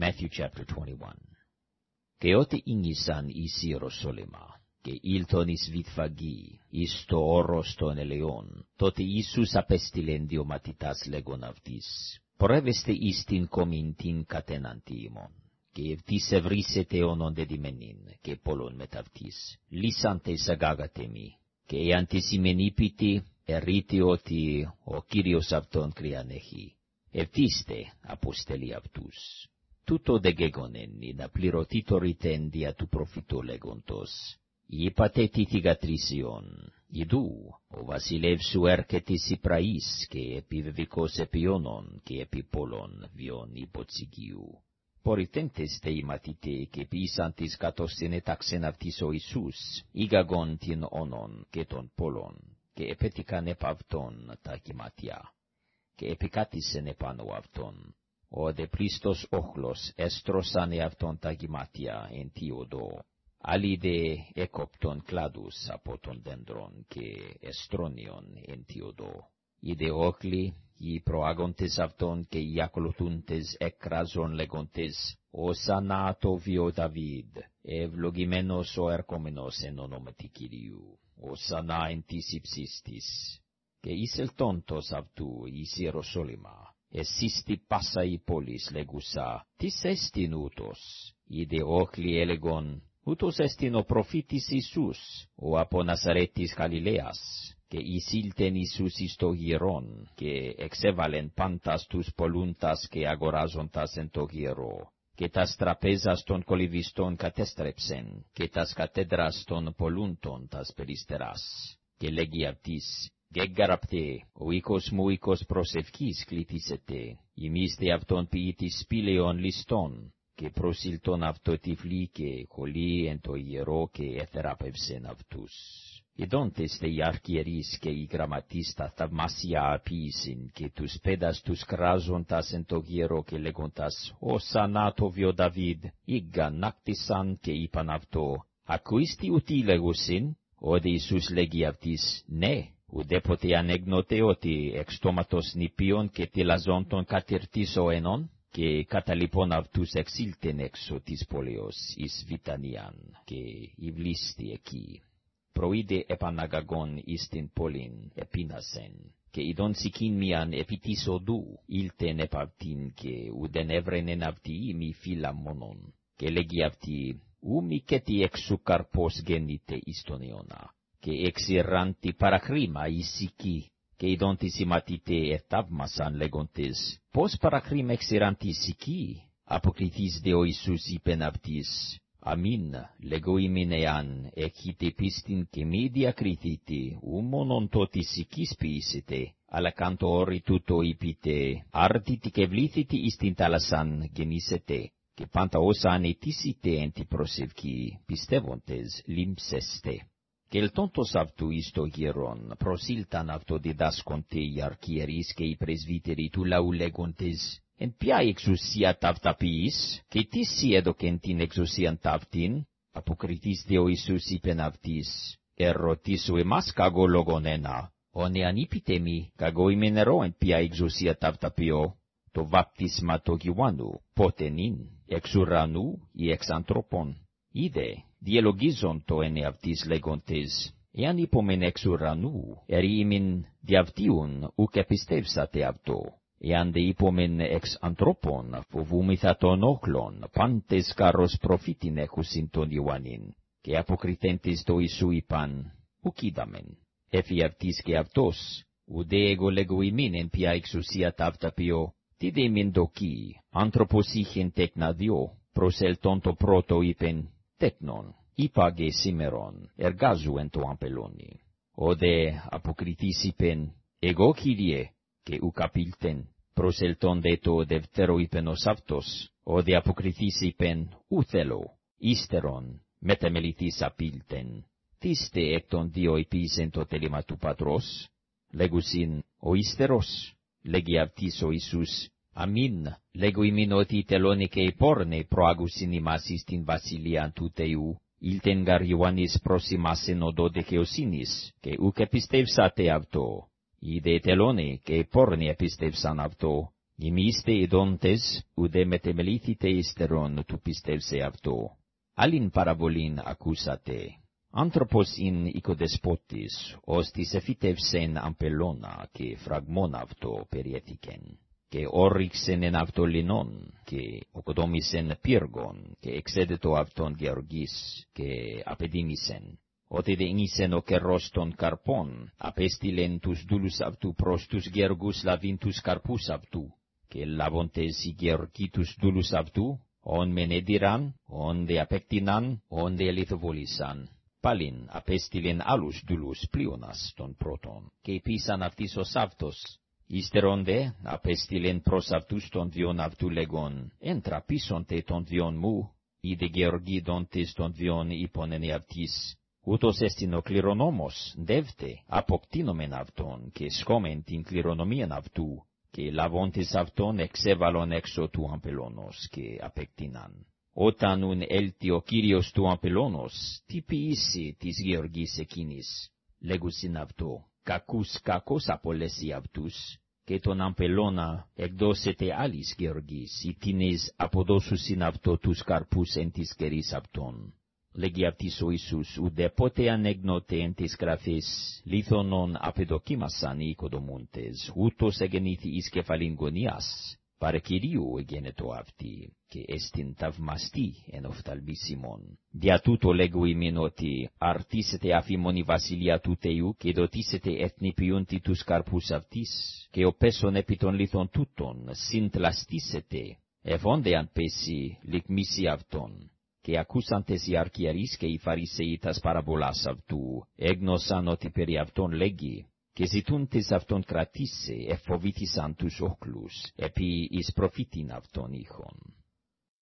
Matthew chapter 21. Και ότι ίνισαν εις Ιεροσόλυμα, και ήλθον εις βιτφαγή, εις το όρος των ελαιών, τότε Ιησούς απέστειλεν δύο μαθητάς λέγον αυτής, «Πρέβεστε εις την κομήν την κατέναντι ημών, και ευτής ευρύσετε όνον δεδημένην, και πολλών μεταυτής, λύσαντες αγάγατε μη, και εάν τις ημενήπητη, ερείτε ότι ο Κύριος αυτόν κριάν έχει. Ευτίστε, αποστελεί αυτούς. Τούτο δε γέγονεν, να πληρωθεί το ρητέν δια του προφητού λέγοντος. Είπατε τη θυγατρίσιον, Ιδού, ο βασιλεύς σου έρχεται εις Ιπραής, και επιβεβικός επιώνων, και επί πολλών βιών υποτσικίου. Πορυτέντες δε οι μαθητέ, και ποιήσαν της κατός συνέταξεν αυτής ο Ιησούς, ήγαγον την όνον και των πολλών, και επέτυχαν επ' αυτόν τα κυματιά, και επικάτησεν επάνω αυτόν. Ο δε πλήστος όχλος έστρωσαν αυτόν τα κυματιά εν τι οδό. Άλλοι δε έκοπτον κλάδους από τον δέντρον και εστρόνιον εν τι οδό. Οι δε όχλοι, οι προάγοντες αυτόν και οι ακολουθούντες εκράζον λέγοντες, «Ωσανά το βιο Δαβίδ, ευλογημένος ο ερχόμενος εν ονόματι Κυρίου, ωσανά εν της υψίστης». Και εις ελτόντος αυτού εις Ιεροσόλυμα, εσύστη πάσα η πόλης λέγουσα, «Τις εστιν ούτος», οι δε όχλοι έλεγον, «Ούτος εστιν ο προφήτης Ιησούς, ο από Νασαρέτης Γαλιλαίας» και εισήλτεν Ιησούς εις το γυρόν, και εξέβαλεν πάντας τους πολλούντας και αγοράζοντας εν το γυρό. Και τας τραπέζας των κολυβιστών κατέστρεψεν, και τας κατέδρας των πολλούντων τας περιστεράς. Και λέγει αυτής, γεγγαραπτε, ο οίκος μου οίκος προσευχής κλητήσετε, ημίστε αυτον ποιητής σπήλαιων ληστών, και προσήλτον αυτό τυφλή χολή εν το ιερό και εθεράπευσεν αυτούς. Ιδόντες δε οι αρχιερείς και οι γραμματείς τα θαυμάσια απίησιν, και τους πέδας τους κράζοντας εν το γύρο και λέγοντας, «Ο σανάτο βιο Δαβίδ, ήγαν νάκτησαν και είπαν αυτό, «Ακούιστη ουτί λέγουσιν» ο δε Ιησούς λέγει αυτής, «Ναι, ουδέποτε ανέγνοτε ότι εξ στόματος νηπίων και τυλαζών των κατηρτήσω ενών» και καταλοιπών αυτούς εξήλτεν έξω της πόλεως εις Βιτανίαν, και υβλίστη εκεί. Προείδε επαναγαγόν εις την πόλην επίνασεν, και ειδών σικήν μιαν επί της οδού, ήλτεν επ' αυτήν και ουδεν έβρενεν αυτή μη φύλλα μόνον, και λέγει αυτή, ου μη κέτι εξου καρπός γέννητε εις τον αιώνα, και εξηράντη παραχρήμα εις σική, και ειδών της ηματήτε εθαύμασαν λέγοντες, πώς παραχρήμα εξηράντη σική, αποκριθείς δε ο Ιησούς είπεν αυτής, Αμήν, λέγω ημίν εάν έχετε πίστην και μη διακριθείτε, ου μόνον το της οικής ποιήσετε, αλλά καν το όρι τούτο είπετε, άρτητε και βλήθητε εις την θάλασσαν γεννήσετε, και πάντα όσα ανετήσετε εν τη προσευχή, πιστεύοντες λίμψεστε. Και ελτόντος αυτού εις το γερόν, προσήλταν αυτό διδάσκονται οι αρκιερείς και οι πρεσβύτεροι του λαού λέγοντες, εν ποια εξουσία ταυταποιείς, και τι σι έδωκεν την εξουσίαν ταυτήν, αποκριτής δε ο Ιησούς είπεν αυτής, ερωτήσου εμάς καγώ λόγον ένα, όνε αν είπετε μη, καγώ είμαι νερό εν ποια εξουσία ταυταποιώ, το βάπτισμα το Ιωάννου, πότε νυν, εξ ουρανού ή εξ ανθρώπων. Είδε, διαλογίζον το εν αυτής λέγοντες, εάν είπομεν εξ ουρανού, ερή ημιν διαυτίουν, ουκ επιστεύσατε αυτό, εάν δε είπομεν εξ ανθρώπων, φοβούμηθα τον όχλων, πάντες καρός προφήτην έχουσιν τον Ιωάννην, και αποκριθέντες το Ιησού είπαν, ουκ είδαμεν. Εφη αυτής και αυτός, ουδέ εγώ λέγω ημίν εν ποια εξουσία ταύτα ποιό, τι δε μην δοκί, άνθρωπος είχεν τέκνα δυο, προσελτών το πρώτο είπεν, τέκνον, είπαγε σήμερον, εργάζου εν το αμπελόνι. Ο δε αποκριτής είπεν, εγώ Κύριε, και ουκαπίλτεν, προσελτών δε το δευτερό είπεν ως αυτός, ο δε αποκριθής είπεν, ου θέλω, ύστερον, μετεμεληθής απίλτεν. Τίστε εκ των δύο επίσεν το τέλημα του πατρός, λέγουσιν, ο ύστερος, λέγει αυτής ο Ιησούς, αμήν, λέγω ημίν ότι τελώνε και πόρνε προάγουσιν ημάς εις την βασιλείαν του Θεού, ήλτεν γαρ Ιωάννης προσημάσεν οδό δικαιοσύνης, και ουκ επιστεύσατε αυτό, Είδε τελώνε και πόρνη επίστευσαν αυτό, Ημίστε ειδόντες, ουδέ μετεμελήθητε υστερών του πιστεύσε αυτό. Άλλην παραβολήν ακούσατε. Άνθρωπος ειν οικοδεσπότης, ως της εφητεύσεν αμπελώνα και φραγμόν αυτό περιέθηκεν. Και όριξεν εν αυτό λινόν, και οκοδόμησεν πύργον, και εξέδετο αυτόν γεωργής, και απεδίμησεν. Ότι δε ίνησεν ο καιρός των καρπών, απέστειλεν τους δούλους αυτού προς τους γέργους λαβήν τους καρπούς αυτού, και λαβόντες οι γεωργοί τους δούλους αυτού, ον μενέδιραν, ον δε απέκτηναν, ον δε λιθοβολήσαν. Πάλιν απέστειλεν άλλους δούλους πλείονας των πρώτων, και επίσαν αυτής ο Σάβτος. Ύστερον δε απέστειλεν προς αυτούς των διον αυτού λεγόν, έντρα πίσονται των διον μου, είδε γεωργοί δόντες των διον υπόνεν αυτής, ούτως εστιν ο κληρονόμος, δεύτε, αποκτήνομεν αυτόν, και σκόμεν την κληρονομίαν αυτού, και λαβόντες αυτόν εξέβαλον έξω του αμπελώνος, και απεκτήναν. Όταν ουν έλθει ο Κύριος του αμπελώνος, τι ποιήσει της γεωργής εκείνης, λέγουσιν αυτό, κακούς κακός απολέσει αυτούς, και τον αμπελώνα εκδώσετε άλλης γεωργής, ή τίνες αποδώσουσιν αυτό τους καρπούς εν της κερίς αυτών λέγει αυτής ο Ιησούς, ουδέποτε ανέγνωτε εν της γραφής, λίθονον απεδοκίμασαν οι οικοδομούντες, ούτως εγενήθη εις κεφαλήν γωνίας, παρε Κυρίου εγένετο αυτή, και εστιν ταυμαστή εν οφθαλμίσιμον. Δια τούτο λέγω ημίν ότι αρτίσετε αφήμον η βασιλεία του Θεού, και δοτίσετε έθνη ποιούντι τους καρπούς αυτής, και ο πέσον επί των λίθων τούτων συντλαστήσετε, εφόντε αν πέσει λικμίσει αυτόν και ακούσαντες οι αρχιερείς και οι φαρισαίοι τας παραβολάς αυτού, έγνωσαν ότι περί αυτόν λέγει, και ζητούντες αυτόν κρατήσει, εφοβήθησαν τους όχλους, επί εις προφήτην αυτόν ήχον.